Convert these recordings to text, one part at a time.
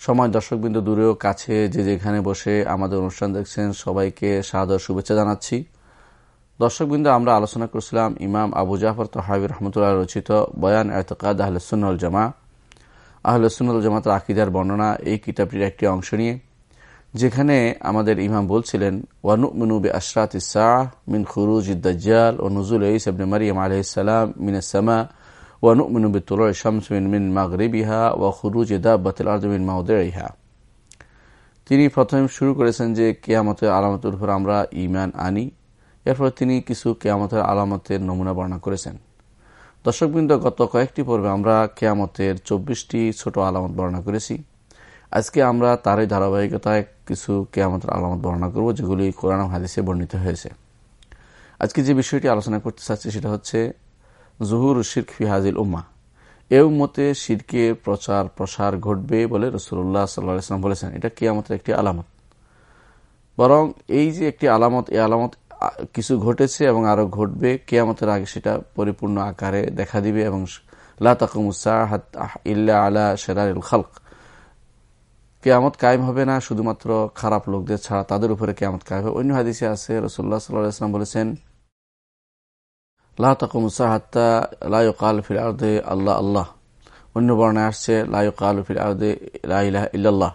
সময় দর্শকবৃন্দ দূরেও কাছে যে যেখানে বসে আমাদের অনুষ্ঠান দেখছেন, সবাইকে সাদর শুভেচ্ছা জানাচ্ছি। দর্শকবৃন্দ, আমরা আলোচনা করছিলাম ইমাম আবু জাফর তহাবি রহমতুল্লাহ রচিত বয়ান এতকাদ আহলসুল জামা আহলসুল জামাতের আকিদার বর্ণনা এই কিতাবটির একটি অংশ নিয়ে, যেখানে আমাদের ইমাম বলছিলেন ওয়ানু মিনুবে আশরাত ইসা মিন খুরুজ ইদ্দাজ্জাল ও নজুল ইস ইবনে মারিয়াম আলহিসাম মিনাসমা ونؤمن بطلوع الشمس من, من مغربها وخروج دابة الأرض من موضعها তিনি প্রথমে শুরু করেছেন যে কেয়ামতের আলামতের উপর আমরা ইমান আনি এরপর তিনি কিছু কেয়ামতের আলামতের নমুনা বর্ণনা করেছেন দর্শকবৃন্দ গত কয়েকটি পর্বে আমরা কেয়ামতের চব্বিশটি ছোট আলামত বর্ণনা করেছি আজকে আমরা তারই ধারাবাহিকতায় কিছু কেয়ামতের আলামত বর্ণনা করব যেগুলি কোরআন হাদিসে বর্ণিত হয়েছে আজকে যে বিষয়টি আলোচনা করতে চাচ্ছি সেটা হচ্ছে জহুর শির্ক ফিহাজিল উম্মা এ উম্মতে শিরকের প্রচার, প্রসার ঘটবে বলে রসুল্লাহ সাল্লাম বলেছেন। এটা কিয়ামতের একটি আলামত। বরং এই যে একটি আলামত, এই আলামত কিছু ঘটেছে এবং আরও ঘটবে, কেয়ামতের আগে সেটা পরিপূর্ণ আকারে দেখা দিবে এবং আলা কেয়ামত কায়েম হবে না, শুধুমাত্র খারাপ লোকদের ছাড়া তাদের উপরে কেয়ামত কায়েম হবে। অন্য হাদিসে আছে রসুল্লাহ সাল্লাহ বলেছেন আল্লাহ আল্লাহ। অন্য বর্ণায় আসছে ইল্লাল্লাহ।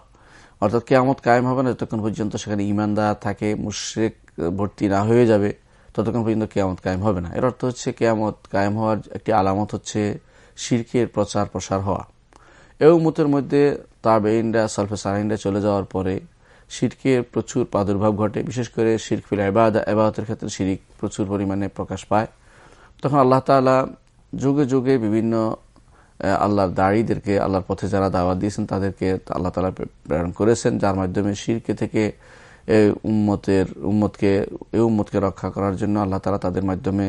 অর্থাৎ কেয়ামত কায়েম হবে না, যতক্ষণ পর্যন্ত সেখানে ইমানদার থাকে, মুশ্রেক ভর্তি না হয়ে যাবে, ততক্ষণ পর্যন্ত কেয়ামত কায়েম হবে না। এর অর্থ হচ্ছে কেয়ামত কায়েম হওয়ার একটি আলামত হচ্ছে শিরকের প্রচার প্রসার হওয়া। এই উমতের মধ্যে তাবেইনরা সালফে সারাইনরা চলে যাওয়ার পরে শিরকের প্রচুর প্রাদুর্ভাব ঘটে। বিশেষ করে শিরক ফিল এবাদতের ক্ষেত্রে শিরিক প্রচুর পরিমাণে প্রকাশ পায়। তখন আল্লাহ তালা যুগে যুগে বিভিন্ন আল্লাহর দাড়িদেরকে, আল্লাহর পথে যারা দাওয়াত দিয়েছেন তাদেরকে আল্লাহ তালা প্রেরণ করেছেন, যার মাধ্যমে শিরকে থেকে এই উম্মতের, উম্মতকে এই উম্মতকে রক্ষা করার জন্য আল্লাহ তালা তাদের মাধ্যমে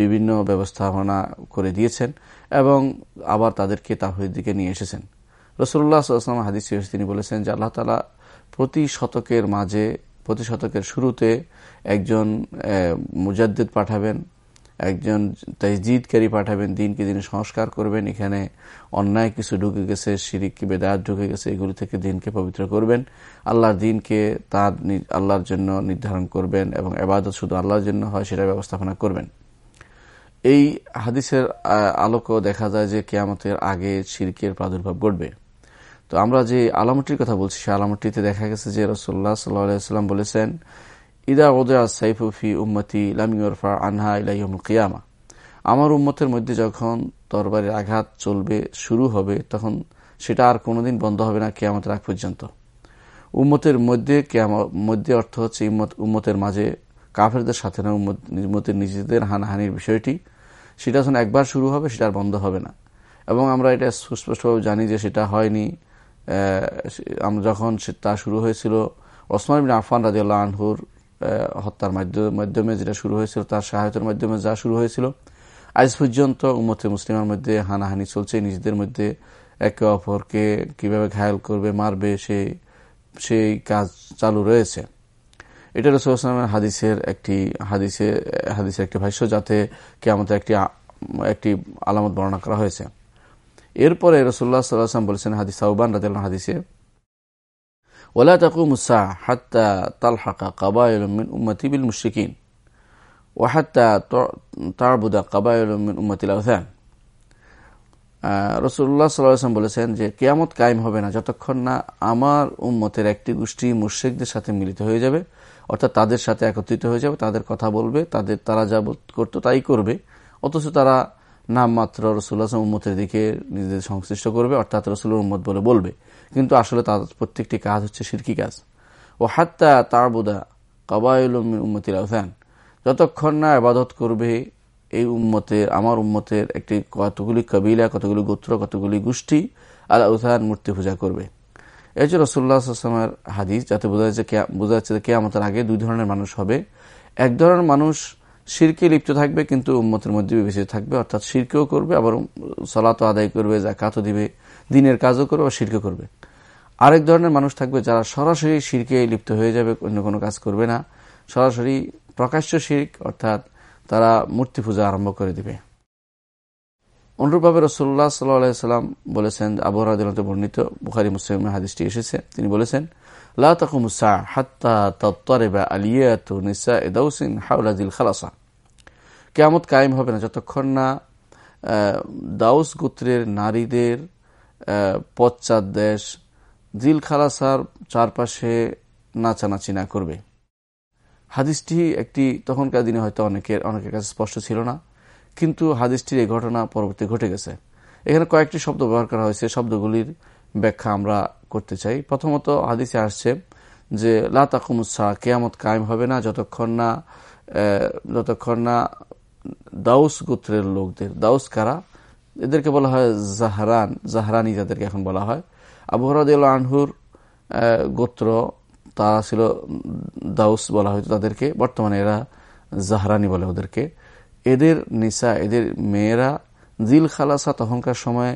বিভিন্ন ব্যবস্থাপনা করে দিয়েছেন এবং আবার তাদেরকে তাহির দিকে নিয়ে এসেছেন। রসুল্লাহ সাল্লাম হাদিস তিনি বলেছেন যে আল্লাহ তালা প্রতি শতকের মাঝে, প্রতি শতকের শুরুতে একজন মুজাদ্দিদ পাঠাবেন একজন তাইজিদকারী পাঠাবেন, দিনকে দিনে সংস্কার করবেন, এখানে অন্যায় কিছু ঢুকে গেছে শিরিক বেদাত ঢুকে গেছে, এগুলি থেকে দিনকে পবিত্র করবেন। আল্লাহর দিনকে তার আল্লাহর জন্য নির্ধারণ করবেন এবং এবাদত শুধু আল্লাহর জন্য হয় সেটা ব্যবস্থাপনা করবেন। এই হাদিসের আলোকও দেখা যায় যে কেয়ামতের আগে শিরকের প্রাদুর্ভাব ঘটবে। তো আমরা যে আলামটির কথা বলছি সে আলামটিতে দেখা গেছে যে রসোল্লা সাল্লাম বলেছেন ইদা ওদা সাইফুফি উম্মতি লামিউরফা আনহা ইলাইমুল কিয়ামা আমার উম্মতের মধ্যে যখন তরবারের আঘাত চলবে, শুরু হবে, তখন সেটা আর কোনোদিন বন্ধ হবে না কেয়ামতের আগ পর্যন্ত। উম্মতের মধ্যে মধ্যে অর্থ হচ্ছে উম্মতের মাঝে কাফেরদের সাথে না উম্মতের নিজেদের হানাহানির বিষয়টি। সেটা যখন একবার শুরু হবে, সেটা আর বন্ধ হবে না। এবং আমরা এটা সুস্পষ্টভাবে জানি যে সেটা হয়নি। আমরা যখন তা শুরু হয়েছিল, ওসমান বিন আফান রাজিউল্লাহ আনহুর হত্যার মাধ্যমে যেটা শুরু হয়েছিল, তার সহায়তার মাধ্যমে যা শুরু হয়েছিল। আজ পর্যন্ত উম্মতে মুসলিমের মধ্যে হানাহানি চলছে। নিজেদের মধ্যে একে অপরকে কীভাবে ঘায়াল করবে, মারবে সেই সেই কাজ চালু রয়েছে। এটা রসুল রসুলামের হাদিসের একটি, হাদিসে, হাদিসের একটি ভাষ্য যাতে কে আমাদের একটি একটি আলামত বর্ণনা করা হয়েছে। এরপরে রসুল্লাহ সাল্লাম বলেছেন হাদিস সাউবান রাজ হাদিসে ওলা তাকু মুসা হাত্তা তালহাকা কাবায়লমিন উম্মতিবিল মুশিকিন ওয়াহাত্তা তারবুদা কাবায়লমিন উম্মতিল আহসান সাল্লাহ সাল্লাম বলেছেন যে কেয়ামত কায়েম হবে না যতক্ষণ না আমার উম্মতের একটি গোষ্ঠী মুর্শিকদের সাথে মিলিত হয়ে যাবে, অর্থাৎ তাদের সাথে একত্রিত হয়ে যাবে, তাদের কথা বলবে, তাদের তারা যা করতো তাই করবে, অথচ তারা নামমাত্র রসুল্লাহ উম্মতের দিকে নিজেদের সংশ্লিষ্ট করবে, অর্থাৎ রসুল্লাহ উম্মত বলে বলবে। কিন্তু আসলে তাদের প্রত্যেকটি কাজ হচ্ছে সিরকি কাজ। ও হাত্তা তারবুদা কবায়ুল উম্মতির আহ্বান যতক্ষণ না আবাদত করবে এই উম্মতের, আমার উম্মতের একটি কতগুলি কবিলা, কতগুলি গোত্র, কতগুলি গোষ্ঠী, আল উথান মূর্তি পূজা করবে। এই যে রসুল্লাহামের হাদিস, যাতে বোঝা যাচ্ছে বোঝা যাচ্ছে কেয়ামতের আগে দুই ধরনের মানুষ হবে। এক ধরনের মানুষ শিরকে লিপ্ত থাকবে, কিন্তু উম্মতের মধ্যে বিবেচিত থাকবে, অর্থাৎ শিরকেও করবে, আবার সলাতো আদায় করবে জাকাতও দিবে, দিনের কাজও করবে বা শিরকে করবে। আরেক ধরনের মানুষ থাকবে যারা সরাসরি শিরকে লিপ্ত হয়ে যাবে, অন্য কোনো কাজ করবে না। সরাসরি প্রকাশ্য শির্ক, অর্থাৎ তারা মূর্তি পূজা আরম্ভ করে দিবে। অনুরূপভাবে রসুল্লাহ সাল্লাম বলেছেন আবহাওয়া বর্ণিত, বুখারি মুসলিম হাদিসটি এসেছে, তিনি বলেছেন কেমত কায়েম হবে না। যতক্ষণ না দাউস গোত্রের নারীদের পশ্চাৎ দেশ জিল খালাসার চারপাশে নাচানাচি না করবে। হাদিসটি একটি তখনকার দিনে হয়তো অনেকের অনেকের কাছে স্পষ্ট ছিল না, কিন্তু হাদিসটির এই ঘটনা পরবর্তী ঘটে গেছে। এখানে কয়েকটি শব্দ ব্যবহার করা হয়েছে। শব্দগুলির ব্যাখ্যা আমরা করতে চাই। প্রথমত হাদিসে আসছে যে লাতাকুমুসা কেয়ামত কায়েম হবে না। যতক্ষণ না যতক্ষণ না দাউস গোত্রের লোকদের, দাউস কারা? এদেরকে বলা হয় জাহরান, জাহরানি যাদেরকে এখন বলা হয়। আবহরাদ আনহুর গোত্র, তারা ছিল দাউস বলা হয়তো তাদেরকে। বর্তমানে এরা জাহরানি বলে ওদেরকে। এদের নিসা এদের মেয়েরা জিল খালাসা তখনকার সময়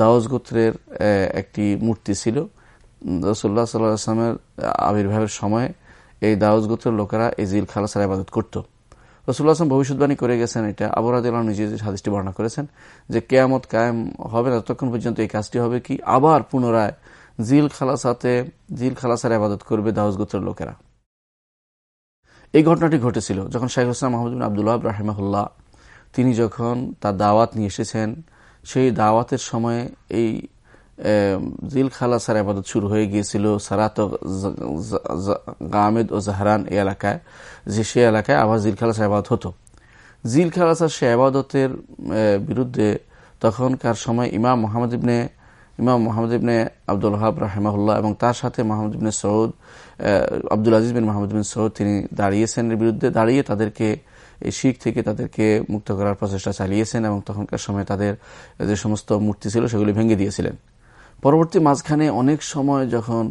দাউস গোত্রের একটি মূর্তি ছিল। রসুল্লাহ সাল্লামের আবির্ভাবের সময় এই দাউস গোত্রের লোকেরা এই জিল খালাসার আবাদত করত। রসুল্লাহ আসলাম ভবিষ্যৎবাণী করে গেছেন এটা। আবরাদ নিজে হাদিসটি বর্ণনা করেছেন যে কেয়ামত কায়েম হবে না, ততক্ষণ পর্যন্ত এই কাজটি হবে কি? আবার পুনরায় জিল খালাসাতে, জিল খালাসার আবাদত করবে দাউস গোত্রের লোকেরা। এই ঘটনাটি ঘটেছিল যখন শাহ হোসেন মাহমুদ আবদুল্লাহ রাহেমাহুল্লাহ তিনি যখন তার দাওয়াত নিয়ে এসেছেন, সেই দাওয়াতের সময় এই জিল খালাসার আবাদত শুরু হয়ে গিয়েছিল। সারাত গামেদ ও জাহরান এই এলাকায়, যে সে এলাকায় আবার জিল খালাসার আবাদত হতো। জিল খালাসার সে আবাদতের বিরুদ্ধে তখনকার সময় Imam Muhammad ibn, Imam Muhammad ibn Abdul hub রাহেমাহুল্লাহ এবং তার সাথে মোহাম্মদ ইবনে সৌদ আব্দুল আজিজ বিন মোহাম্মদ বিন সৌদ তিনি দাঁড়িয়েছেন এর বিরুদ্ধে, দাঁড়িয়ে তাদেরকে, এই শিখ থেকে তাদেরকে মুক্ত করার প্রচেষ্টা চালিয়েছেন এবং তখনকার সময় তাদের যে সমস্ত মূর্তি ছিল সেগুলি ভেঙে দিয়েছিলেন। পরবর্তী মাঝখানে অনেক সময় যখন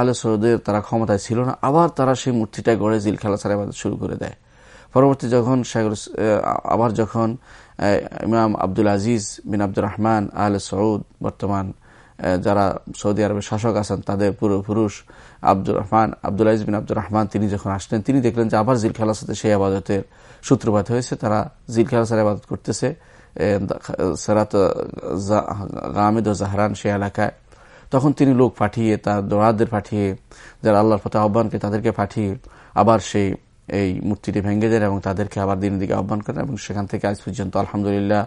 আলে সৌদের তারা ক্ষমতায় ছিল না, আবার তারা সেই মূর্তিটা গড়ে জিল খেলা ছাড়া শুরু করে দেয়। পরবর্তী যখন আবার যখন ইমাম আব্দুল আজিজ বিন আব্দুর রহমান আল সৌদ বর্তমান যারা সৌদি আরবের শাসক আছেন, তাদের পুরো পুরুষ আব্দুর রহমান, আব্দুল আজিজ বিন আব্দুর রহমান তিনি যখন আসলেন, তিনি দেখলেন যে আবার জিল খেলার সাথে সেই আবাদতের সূত্রপাত হয়েছে, তারা জিল খেলাসার আবাদত করতেছে। সেরাত গামিদ ও জাহরান সে এলাকায়। তখন তিনি লোক পাঠিয়ে তার দোড়াদের পাঠিয়ে, যারা আল্লাহর পথে আহ্বানকে তাদেরকে পাঠিয়ে আবার সেই, এই মূর্তিটি ভেঙে দেন এবং তাদেরকে আবার দিনের দিকে আহ্বান করেন এবং সেখান থেকে আজ পর্যন্ত আলহামদুলিল্লাহ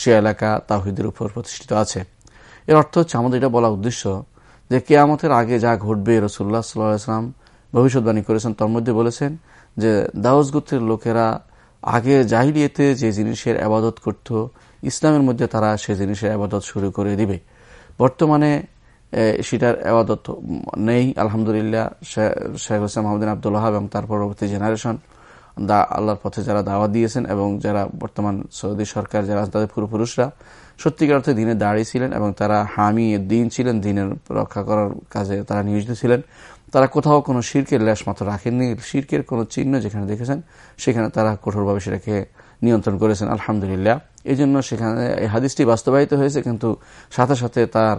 সে এলাকা তাহিদের উপর প্রতিষ্ঠিত আছে। এর অর্থ হচ্ছে আমাদের এটা বলা উদ্দেশ্য যে কেয়ামতের আগে যা ঘটবে রসুল্লাহ সাল্লাম ভবিষ্যৎবাণী করেছেন, তার মধ্যে বলেছেন যে দাউজ গোত্রের লোকেরা আগে জাহিলিয়েতে যে জিনিসের আবাদত করত, ইসলামের মধ্যে তারা সে জিনিসের আবাদত শুরু করে দিবে। বর্তমানে সেটার আবাদত নেই, আলহামদুলিল্লাহ শেখ হোসেন মোহাম্মদিন আবদুল্লাহ এবং তার পরবর্তী জেনারেশন। দা, আল্লাহর পথে যারা দাওয়া দিয়েছেন এবং যারা বর্তমান সৌদি সরকার, যারা তাদের পূর্বপুরুষরা, সত্যিকার অর্থে দিনে দাঁড়িয়েছিলেন এবং তারা হামি দিন ছিলেন, দিনের রক্ষা করার কাজে তারা নিয়োজিত ছিলেন। তারা কোথাও কোনো শির্কের ল্যাস মাত্র রাখেননি। শির্কের কোনো চিহ্ন যেখানে দেখেছেন, সেখানে তারা কঠোরভাবে সেটাকে নিয়ন্ত্রণ করেছেন, আলহামদুলিল্লাহ। এই জন্য সেখানে এই হাদিসটি বাস্তবায়িত হয়েছে, কিন্তু সাথে সাথে তার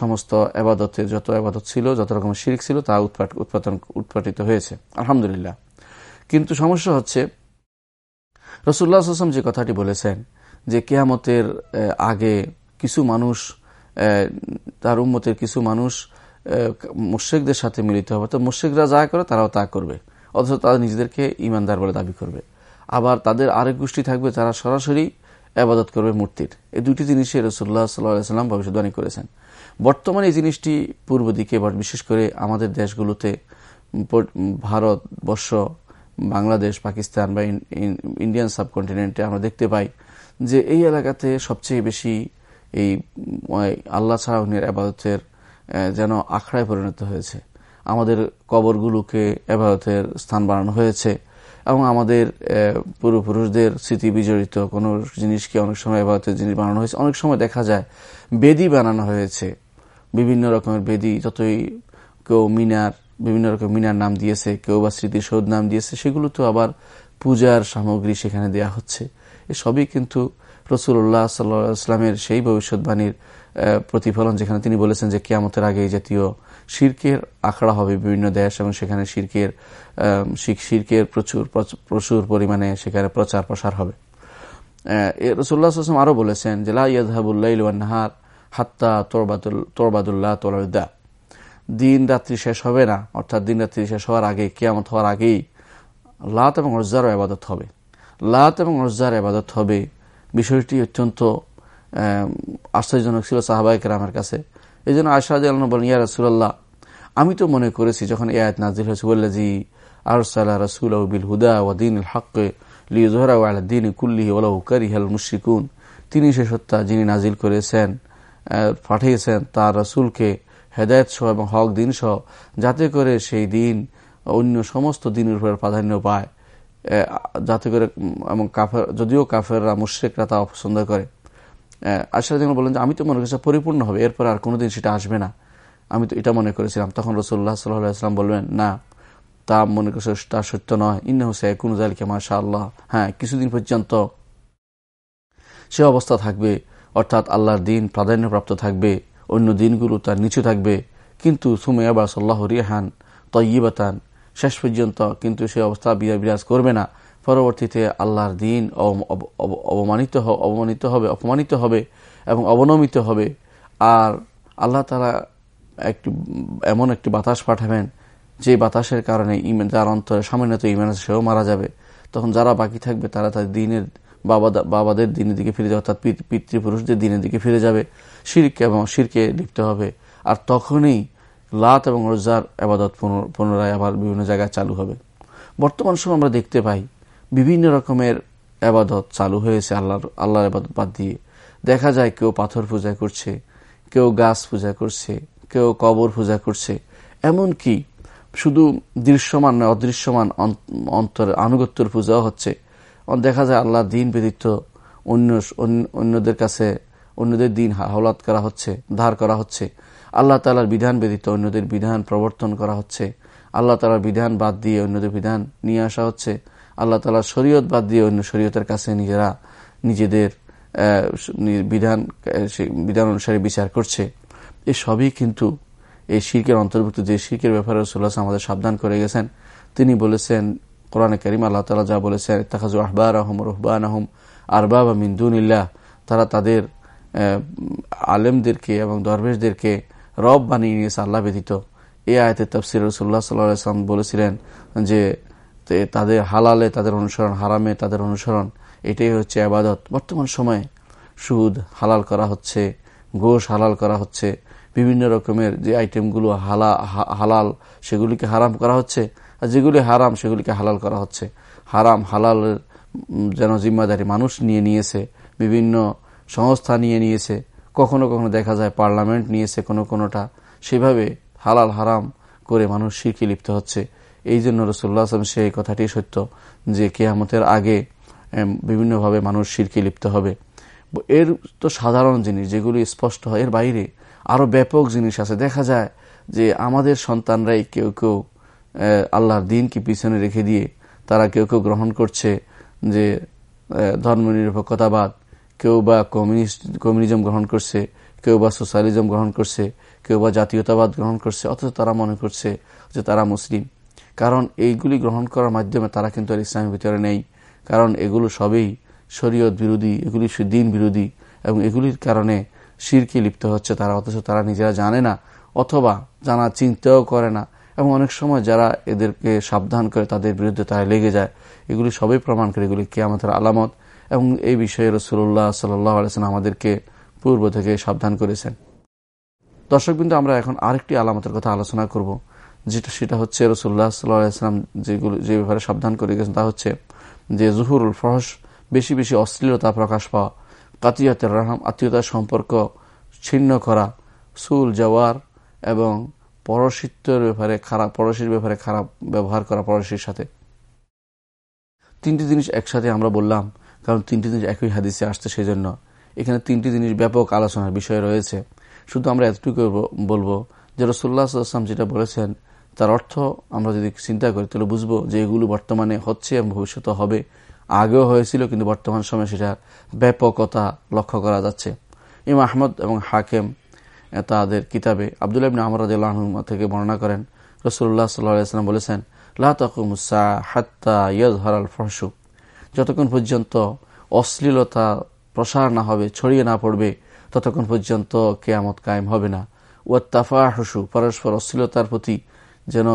সমস্ত আবাদতের যত আবাদত ছিল, যত রকমের শিরিক ছিল, তা উৎপাট, উৎপাদন, উৎপাটিত হয়েছে, আলহামদুলিল্লাহ। কিন্তু সমস্যা হচ্ছে রসুল্লাহ আসলাম যে কথাটি বলেছেন, যে কেয়ামতের আগে কিছু মানুষ তার উম্মতের কিছু মানুষ মুশ্রিকদের সাথে মিলিত হবে। তো মুশ্রিকরা যা করে তারাও তা করবে। অথচ তারা নিজেদেরকে ইমানদার বলে দাবি করবে। আবার তাদের আরেক গোষ্ঠী থাকবে যারা সরাসরি আবাদত করবে মূর্তির। এই দুটি জিনিসে রসুল্লাহ সাল্লাহ সাল্লাম ভবিষ্যৎবাণী করেছেন। বর্তমানে এই জিনিসটি পূর্ব দিকে বিশেষ করে আমাদের দেশগুলোতে ভারতবর্ষ, বাংলাদেশ, পাকিস্তান, বা ইন্ডিয়ান সাবকন্টিনেন্টে আমরা দেখতে পাই যে এই এলাকাতে সবচেয়ে বেশি এই আল্লাহ ছাড়াউনের আবাদতের যেন আখড়ায় পরিণত হয়েছে। আমাদের কবরগুলোকে আবাদতের স্থান বানানো হয়েছে এবং আমাদের পূর্বপুরুষদের স্মৃতি বিজড়িত কোনো জিনিসকে অনেক সময় আবাদতের জিনিস বানানো হয়েছে। অনেক সময় দেখা যায় বেদি বানানো হয়েছে। বিভিন্ন রকমের বেদি, যতই কেউ মিনার, বিভিন্ন রকম মিনার নাম দিয়েছে, কেউ বা স্মৃতিসৌধ নাম দিয়েছে, সেগুলো তো আবার পূজার সামগ্রী সেখানে দেয়া হচ্ছে। এসবই কিন্তু রসুল্লাহ সাল্লামের সেই ভবিষ্যৎবাণীর প্রতিফলন যেখানে তিনি বলেছেন যে কেয়ামতের আগে জাতীয় শির্কের আখড়া হবে বিভিন্ন দেশ এবং সেখানে শির্কের শির্কের প্রচুর প্রচুর পরিমাণে সেখানে প্রচার প্রসার হবে। রসুল্লাহ আসলাম আরও বলেছেন যে লাহাবুল্লাহার হাত্তা তোরবাদুল তোরবাদুল্লাহ তোলদা দিন রাত্রি শেষ হবে না, অর্থাৎ দিন রাত্রি শেষ হওয়ার আগে, কেয়ামত হওয়ার আগেই লাত এবং রজ্জারও আবাদত হবে। লাত এবং রজ্জার আবাদত হবে বিষয়টি অত্যন্ত আশ্চর্যজনক ছিল সাহাবাহিক রামের কাছে। এই জন্য আশাদ বলেন, ইয়া রসুল্লাহ আমি তো মনে করেছি যখন এ আয়াত নাজিল হয়েছে বললে জি আরসাল্লাহ রসুল বিল হুদা ওয়াদিন হক লিজহরা ওয়ালদ্দিন কুল্লি ওলা ওলাউ কারিহাল মুশিকুন তিনি সে সত্তা যিনি নাজিল করেছেন পাঠিয়েছেন, তার রসুলকে হেদায়ত সহ এবং হক দিন সহ, যাতে করে সেই দিন অন্য সমস্ত দিনের উপর প্রাধান্য পায়। যাতে করে এবং কাফের, যদিও কাফেররা, মুশ্রিকরা তা অপছন্দ করে। আশা যেমন বলেন যে আমি তো মনে করছি পরিপূর্ণ হবে, এরপর আর কোনোদিন সেটা আসবে না। আমি তো এটা মনে করেছিলাম। তখন রসুল্লাহ সাল্লাহাম বলবেন না, তা মনে করছে তা সত্য নয়। ইন্ন হোসে কোন জালিকে মাশা আল্লাহ হ্যাঁ কিছুদিন পর্যন্ত সে অবস্থা থাকবে, অর্থাৎ আল্লাহর দিন প্রাধান্যপ্রাপ্ত থাকবে, অন্য দিনগুলো তার নিচু থাকবে। কিন্তু সুমে আবার সাল্লাহ রিহান তয়িবাতান, শেষ পর্যন্ত কিন্তু সে অবস্থা বিরাজ করবে না। পরবর্তীতে আল্লাহর দিন অবমানিত অবমানিত হবে, অপমানিত হবে এবং অবনমিত হবে। আর আল্লাহ তারা একটি, এমন একটি বাতাস পাঠাবেন, যে বাতাসের কারণে ইমেন, যার অন্তরে সামান্যত ইমেন সেও মারা যাবে। তখন যারা বাকি থাকবে, তারা তাদের দিনের বাবা বাবাদের দিনের দিকে ফিরে যাবে, অর্থাৎ পিতৃপুরুষদের দিনের দিকে ফিরে যাবে। শিরকে এবং শিরকে লিপ্ত হবে। আর তখনই লাত এবং রোজার আবাদত পুনরায় আবার বিভিন্ন জায়গায় চালু হবে। বর্তমান সময় আমরা দেখতে পাই বিভিন্ন রকমের আবাদত চালু হয়েছে আল্লাহর আল্লাহর আবাদত বাদ দিয়ে। দেখা যায় কেউ পাথর পূজা করছে, কেউ গাছ পূজা করছে, কেউ কবর পূজা করছে। এমন কি শুধু দৃশ্যমান নয়, অদৃশ্যমান অন্তর, আনুগত্যর পূজাও হচ্ছে। দেখা যায় আল্লাহ দিন ব্যতীত অন্য অন্যদের কাছে, অন্যদের দিন হাওলাত করা হচ্ছে, ধার করা হচ্ছে। আল্লাহ তালার বিধান ব্যতীত অন্যদের বিধান প্রবর্তন করা হচ্ছে। আল্লাহ তালার বিধান বাদ দিয়ে অন্যদের বিধান নিয়ে আসা হচ্ছে। আল্লাহ তালার শরীয়ত বাদ দিয়ে অন্য শরীয়তের কাছে নিজেরা নিজেদের বিধান বিধান অনুসারে বিচার করছে। এ সবই কিন্তু এই শির্কের অন্তর্ভুক্ত। যে শির্কের ব্যাপারে রসুল্লাহ আমাদের সাবধান করে গেছেন, তিনি বলেছেন, কোরআনে করিম আল্লাহ তালা যা বলেছেন তাকাজু আহবার আহম রহবান আহম আরবাব মিন্দুনিল্লাহ তারা তাদের আলেমদেরকে এবং দরবেশদেরকে রব বানিয়ে নিয়েছে আল্লাহ ব্যতীত। এই আয়তের তফসির রসুল্লাহ সাল্লাম বলেছিলেন যে তাদের হালালে, তাদের অনুসরণ হারামে, তাদের অনুসরণ, এটাই হচ্ছে আবাদত। বর্তমান সময়ে সুদ হালাল করা হচ্ছে, গোশ হালাল করা হচ্ছে, বিভিন্ন রকমের যে আইটেমগুলো হালা হালাল, সেগুলিকে হারাম করা হচ্ছে, আর যেগুলি হারাম, সেগুলিকে হালাল করা হচ্ছে। হারাম, হালালের যেন জিম্মাদারি মানুষ নিয়ে নিয়েছে, বিভিন্ন সংস্থা নিয়ে নিয়েছে, কখনো কখনো দেখা যায় পার্লামেন্ট নিয়েছে কোনো কোনোটা, সেভাবে হালাল, হারাম করে মানুষ শিরকে লিপ্ত হচ্ছে। এই জন্য রসুল্লাহ আসলাম সেই কথাটি সত্য যে কেয়ামতের আগে বিভিন্নভাবে মানুষ শিরকে লিপ্ত হবে। এর তো সাধারণ জিনিস, যেগুলি স্পষ্ট হয়। এর বাইরে আরও ব্যাপক জিনিস আছে। দেখা যায় যে আমাদের সন্তানরাই কেউ কেউ আল্লাহর দিনকে পিছনে রেখে দিয়ে তারা কেউ কেউ গ্রহণ করছে যে ধর্মনিরপেক্ষতাবাদ, কেউ বা কমিউনিস্ট, কমিউনিজম গ্রহণ করছে, কেউ বা সোশ্যালিজম গ্রহণ করছে, কেউ বা জাতীয়তাবাদ গ্রহণ করছে। অথচ তারা মনে করছে যে তারা মুসলিম। কারণ এইগুলি গ্রহণ করার মাধ্যমে তারা কিন্তু আর ইসলামের ভিতরে নেই। কারণ এগুলো সবই শরীয়ত বিরোধী, এগুলি দিন বিরোধী এবং এগুলির কারণে শিরকে লিপ্ত হচ্ছে তারা, অথচ তারা নিজেরা জানে না অথবা জানা চিন্তাও করে না এবং অনেক সময় যারা এদেরকে সাবধান করে তাদের বিরুদ্ধে তারা লেগে যায়। এগুলি সবই প্রমাণ করে এগুলি আমাদের আলামত এবং এই বিষয়ে রসুল্লাহ সাল্লাহ আলসালাম আমাদেরকে পূর্ব থেকে সাবধান করেছেন। দর্শকবিন্দু, আমরা এখন আরেকটি আলামতের কথা আলোচনা করব। যেটা সেটা হচ্ছে রসুল্লাহ সাল্লাহাম যেগুলো যে ব্যাপারে সাবধান করে গেছেন, তা হচ্ছে যে জুহুরুল ফরস বেশি বেশি অশ্লীলতা প্রকাশ পাওয়া, কাতিয়াতের রাহাম, আত্মীয়তার সম্পর্ক ছিন্ন করা, সুল যাওয়ার এবং পরশিত্বের ব্যাপারে খারাপ পড়শির ব্যাপারে খারাপ ব্যবহার করা পড়শির সাথে। তিনটি জিনিস একসাথে আমরা বললাম, কারণ তিনটি জিনিস একই হাদিসে আসছে সেই জন্য এখানে তিনটি জিনিস ব্যাপক আলোচনার বিষয় রয়েছে। শুধু আমরা এতটুকু বলব যে রসুল্লাহ আসলাম যেটা বলেছেন তার অর্থ আমরা যদি চিন্তা করি, তাহলে বুঝব যে এগুলো বর্তমানে হচ্ছে এবং ভবিষ্যতে হবে। আগেও হয়েছিল, কিন্তু বর্তমান সময়ে সেটা ব্যাপকতা লক্ষ্য করা যাচ্ছে। ইম আহমদ এবং হাকেম তাদের কিতাবে আবদুল্লাহ আমর থেকে বর্ণনা করেন। রসুল্লাহ সাল্লাম বলেছেন লাকুমুসা হাত্তা যতক্ষণ পর্যন্ত অশ্লীলতা প্রসার না হবে, ছড়িয়ে না পড়বে, ততক্ষণ পর্যন্ত কেয়ামত কায়েম হবে না। ও তাফা হসু পরস্পর অশ্লীলতার প্রতি যেন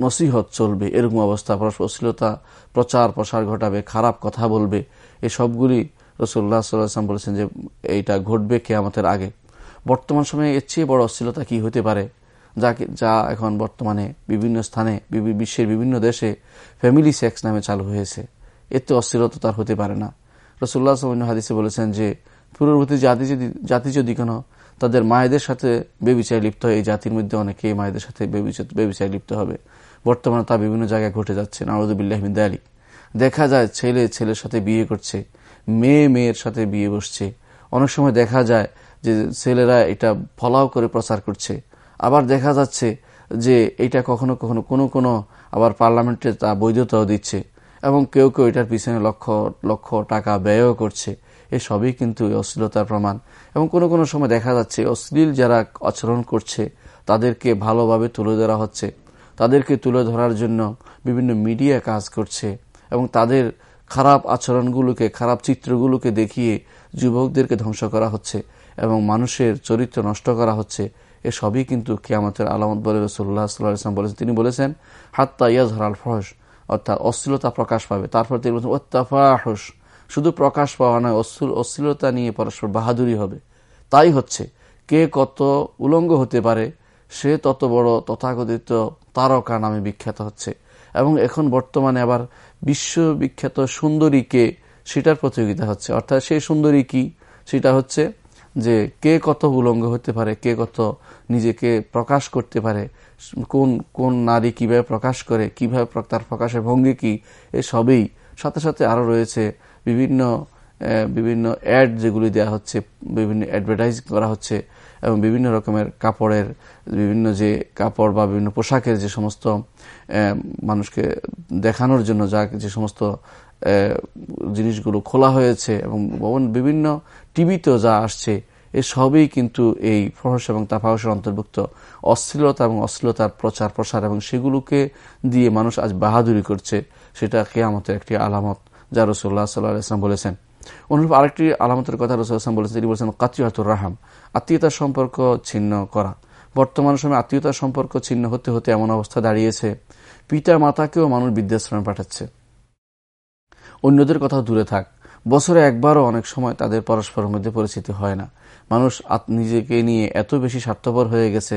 নসিহত চলবে। এরকম অবস্থা অশ্লীলতা, প্রচার, প্রসার ঘটাবে, খারাপ কথা বলবে। এই সবগুলি রসুল্লাহ সাল্লাম বলেছেন যে এইটা ঘটবে কেয়ামতের আগে। বর্তমান সময়ে এর চেয়ে বড় অশ্লীলতা কি হতে পারে? যা যা এখন বর্তমানে বিভিন্ন স্থানে বিশ্বের বিভিন্ন দেশে ফ্যামিলি সেক্স নামে চালু হয়েছে। এতে অস্থিরতা তার হতে পারে না। রসুল্লাহ হাদিসে বলেছেন যে, পূর্ববর্তী জাতি যদি জাতি যদি কোনো তাদের মায়েদের সাথে বেবিচায় লিপ্ত হয়। এই জাতির মধ্যে অনেকেই মায়েদের সাথে বেবিচায় লিপ্ত হবে। বর্তমানে তা বিভিন্ন জায়গায় ঘটে যাচ্ছে। নারদুবিল্লাহমিদ আলী দেখা যায় ছেলে ছেলের সাথে বিয়ে করছে, মেয়ে মেয়ের সাথে বিয়ে বসছে। অনেক সময় দেখা যায় যে ছেলেরা এটা ফলাও করে প্রচার করছে। আবার দেখা যাচ্ছে যে এটা কখনো কখনো কোনো কোনো আবার পার্লামেন্টে তা বৈধতাও দিচ্ছে এবং কেউ কেউ এটার পিছনে লক্ষ লক্ষ টাকা ব্যয়ও করছে। এসবই কিন্তু অশ্লীলতার প্রমাণ। এবং কোনো কোনো সময় দেখা যাচ্ছে, অশ্লীল যারা আচরণ করছে, তাদেরকে ভালোভাবে তুলে ধরা হচ্ছে। তাদেরকে তুলে ধরার জন্য বিভিন্ন মিডিয়া কাজ করছে। এবং তাদের খারাপ আচরণগুলোকে, খারাপ চিত্রগুলোকে দেখিয়ে যুবকদেরকে ধ্বংস করা হচ্ছে এবং মানুষের চরিত্র নষ্ট করা হচ্ছে। এ সবই কিন্তু কিয়ামতের আলামত বলে রসুল্লাহ সাল্লাম বলেছেন। তিনি বলেছেন, হাত্তা ইয়াজ হরাল ফহস অর্থাৎ অশ্লীলতা প্রকাশ পাবে। তারপর তিনি বলছেন ওত্তাফাহস শুধু প্রকাশ পাওয়া নয় অশ্লীলতা নিয়ে পরস্পর বাহাদুরি হবে। তাই হচ্ছে, কে কত উলঙ্গ হতে পারে, সে তত বড় তথাকথিত তারকা নামে বিখ্যাত হচ্ছে। এবং এখন বর্তমানে আবার বিশ্ববিখ্যাত সুন্দরী কে সেটার প্রতিযোগিতা হচ্ছে। অর্থাৎ সেই সুন্দরী কি? সেটা হচ্ছে যে, কে কত উলঙ্গ হতে পারে, কে কত নিজেকে প্রকাশ করতে পারে, কোন কোন নারী কীভাবে প্রকাশ করে, কীভাবে তার প্রকাশের ভঙ্গি কি এসবেই সাথে সাথে আরও রয়েছে বিভিন্ন বিভিন্ন অ্যাড যেগুলি দেওয়া হচ্ছে, বিভিন্ন অ্যাডভার্টাইজ করা হচ্ছে, এবং বিভিন্ন রকমের কাপড়ের, বিভিন্ন যে কাপড় বা বিভিন্ন পোশাকের যে সমস্ত মানুষকে দেখানোর জন্য যা যে সমস্ত জিনিসগুলো খোলা হয়েছে এবং বিভিন্ন টিভিতেও যা আসছে, এ সবই কিন্তু এই ফহস এবং তাফাহসের অন্তর্ভুক্ত। অশ্লীলতা এবং অশ্লীলতার প্রচার প্রসার এবং সেগুলোকে দিয়ে মানুষ আজ বাহাদুরি করছে, সেটা কেয়ামতের একটি আলামত। যা রসুল্লাহ সাল্লাহ ইসলাম বলেছেন। অনুরূপ আরেকটি আলামতের কথা রসুল ইসলাম বলেছেন, তিনি বলেছেন কাতিয়াতুর রাহাম আত্মীয়তার সম্পর্ক ছিন্ন করা। বর্তমান সময়ে আত্মীয়তার সম্পর্ক ছিন্ন হতে হতে এমন অবস্থা দাঁড়িয়েছে পিতা মাতাকেও মানুষ বিদ্যাশ্রমে পাঠাচ্ছে। অন্যদের কথা দূরে থাক। বছরে একবারও অনেক সময় তাদের পরস্পরের মধ্যে পরিচিতি হয় না। মানুষ নিজেকে নিয়ে এত বেশি স্বার্থপর হয়ে গেছে,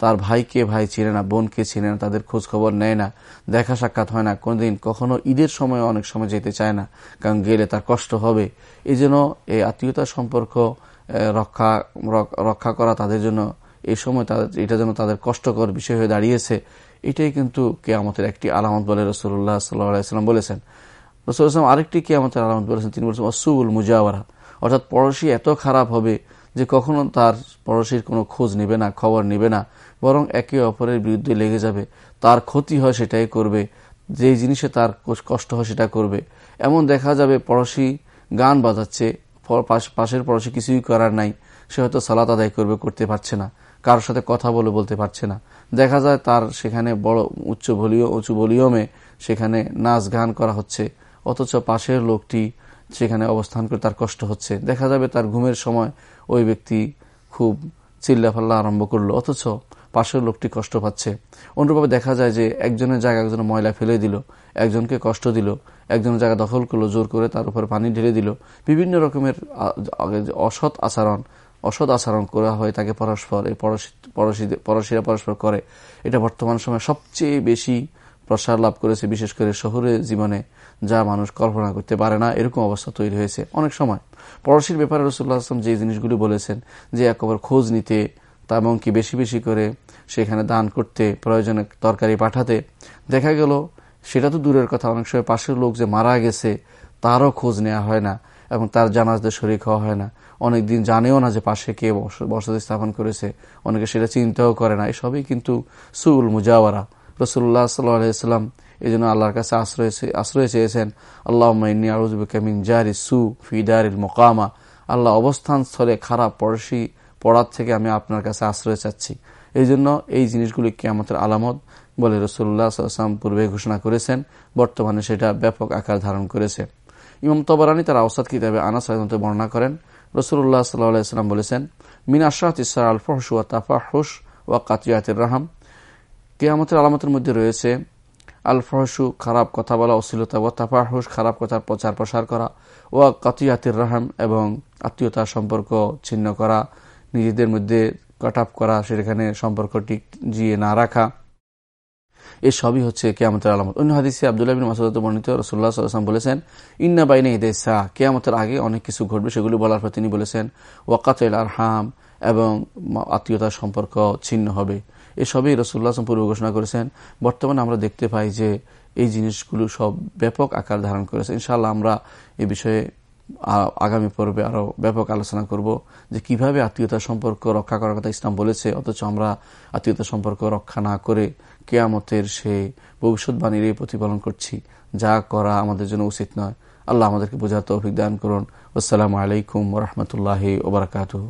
তার ভাইকে ভাই চিনে না, বোনকে চিনে না, তাদের খোঁজ খবর নেয় না, দেখা সাক্ষাৎ হয় না, কোনদিন কখনো ঈদের সময় অনেক সময় যেতে চায় না, কারণ গেলে তার কষ্ট হবে। এই জন্য এই আত্মীয়তার সম্পর্ক রক্ষা রক্ষা করা তাদের জন্য এই সময় তাদের, এটা যেন তাদের কষ্টকর বিষয় হয়ে দাঁড়িয়েছে, এটাই কিন্তু কে আমাদের একটি আলামত বলে রসুল্লাহ সাল্লাম বলেছেন। রসুল আসলাম আরেকটি কে আমাদের আলামত বলেছেন, তিনি বলেছেন, অসুবুল মুজাওয়ারা অর্থাৎ পড়োশি এত খারাপ হবে যে কখনো তার পড়োশির কোনো খোঁজ নেবে না, খবর নেবে না, বরং একে অপরের বিরুদ্ধে লেগে যাবে। তার ক্ষতি হয় সেটাই করবে যে জিনিসে তার কষ্ট হয় সেটা করবে। এমন দেখা যাবে পড়োশি গান বাজাচ্ছে পাশের পড়োশি কিছুই করার নাই, সে হয়তো সালাত আদায় করবে, করতে পারছে না, কারোর সাথে কথা বলে বলতে পারছে না। দেখা যায় তার সেখানে বড় উচ্চ ভলিও উঁচু ভলিউমে সেখানে নাচ গান করা হচ্ছে। অথচ পাশের লোকটি সেখানে অবস্থান করে তার কষ্ট হচ্ছে। দেখা যাবে তার ঘুমের সময় ওই ব্যক্তি খুব চিল্লাফাল্লা আরম্ভ করল, অথচ পাশের লোকটি কষ্ট পাচ্ছে। অন্যভাবে দেখা যায় যে একজনের জায়গা একজন ময়লা ফেলে দিল, একজনকে কষ্ট দিল একজনের জায়গা দখল করল, জোর করে তার উপর পানি ঢেলে দিল। বিভিন্ন রকমের অসৎ আচরণ অসৎ আচরণ করা হয় তাকে পরস্পর, এই পড়শিরা পরস্পর করে। এটা বর্তমান সময় সবচেয়ে বেশি প্রসার লাভ করেছে, বিশেষ করে শহরে জীবনে যা মানুষ কল্পনা করতে পারে না, এরকম অবস্থা তৈরি হয়েছে অনেক সময়। পড়শির ব্যাপারে রসুল্লাহ আসলাম যে জিনিসগুলি বলেছেন, যে একবার খোঁজ নিতে তা এমনকি বেশি বেশি করে সেখানে দান করতে, প্রয়োজনে তরকারি পাঠাতে, দেখা গেল সেটা তো দূরের কথা, অনেক সময় পাশের লোক যে মারা গেছে তারও খোঁজ নেওয়া হয় না এবং তার জানাজদের শরিক হওয়া হয় না। অনেক দিন জানেও না যে পাশে কে বসতি স্থাপন করেছে, অনেকে সেটা চিন্তাও করে না। এসবই কিন্তু সুল মুজাওয়ারা। রসুল্লাহ সাল্লাম এই জন্য আল্লাহর কাছে আশ্রয় আশ্রয় চেয়েছেন আল্লাহ মাইনি জারি সু ফিদারিল মোকামা। আল্লাহ অবস্থান স্থলে খারাপ পড়শি, পড়ার থেকে আমি আপনার কাছে আশ্রয় চাচ্ছি। এই জন্য এই জিনিসগুলি কেয়ামতের আলামত বলে রসুল্লাহ সাল্লাম পূর্বে ঘোষণা করেছেন, বর্তমানে সেটা ব্যাপক আকার ধারণ করেছে। ইমাম তবরানি তার আওসাদ কিতাবে আনাস বর্ণনা করেন রসুল্লাহ সাল্লাম বলেছেন, মিন আশরাত ইসা আল ফহস ওয়া তাফাহুস ওয়া কাতিয়াতের রাহাম। কেয়ামতের আলামতের মধ্যে রয়েছে আল ফহসু খারাপ কথা বলা, অশ্লীলতা ও তাফাহুস খারাপ কথার প্রচার প্রসার করা ও কাতিয়াতের রাহাম এবং আত্মীয়তার সম্পর্ক ছিন্ন করা, নিজেদের মধ্যে কাট আপ করা, সেখানে সম্পর্কটি জিয়ে না রাখা। এ সবই হচ্ছে কেয়ামতের আলামত। অন্য হাদিসে আবদুল্লাহ বিন মাসুদ বর্ণিত রসুল্লাহ সাল্লাম বলেছেন, ইন্না বাইনে ঈদে শাহ কেয়ামতের আগে অনেক কিছু ঘটবে, সেগুলি বলার পর তিনি বলেছেন ওয়াকাতুল আরহাম এবং আত্মীয়তার সম্পর্ক ছিন্ন হবে। এসবই রসুল্লাহ আসলাম পূর্ব ঘোষণা করেছেন। বর্তমানে আমরা দেখতে পাই যে এই জিনিসগুলো সব ব্যাপক আকার ধারণ করেছে। ইনশাল্লাহ আমরা এ বিষয়ে আগামী পর্বে আরও ব্যাপক আলোচনা করব যে কীভাবে আত্মীয়তা সম্পর্ক রক্ষা করার কথা ইসলাম বলেছে, অথচ আমরা আত্মীয়তার সম্পর্ক রক্ষা না করে কেয়ামতের সে ভবিষ্যৎবাণীর এই প্রতিপালন করছি। যা করা আমাদের জন্য উচিত নয়। আল্লাহ আমাদেরকে বোঝার দান করুন। আসসালামু আলাইকুম রহমতুল্লাহ ওবরাকাতু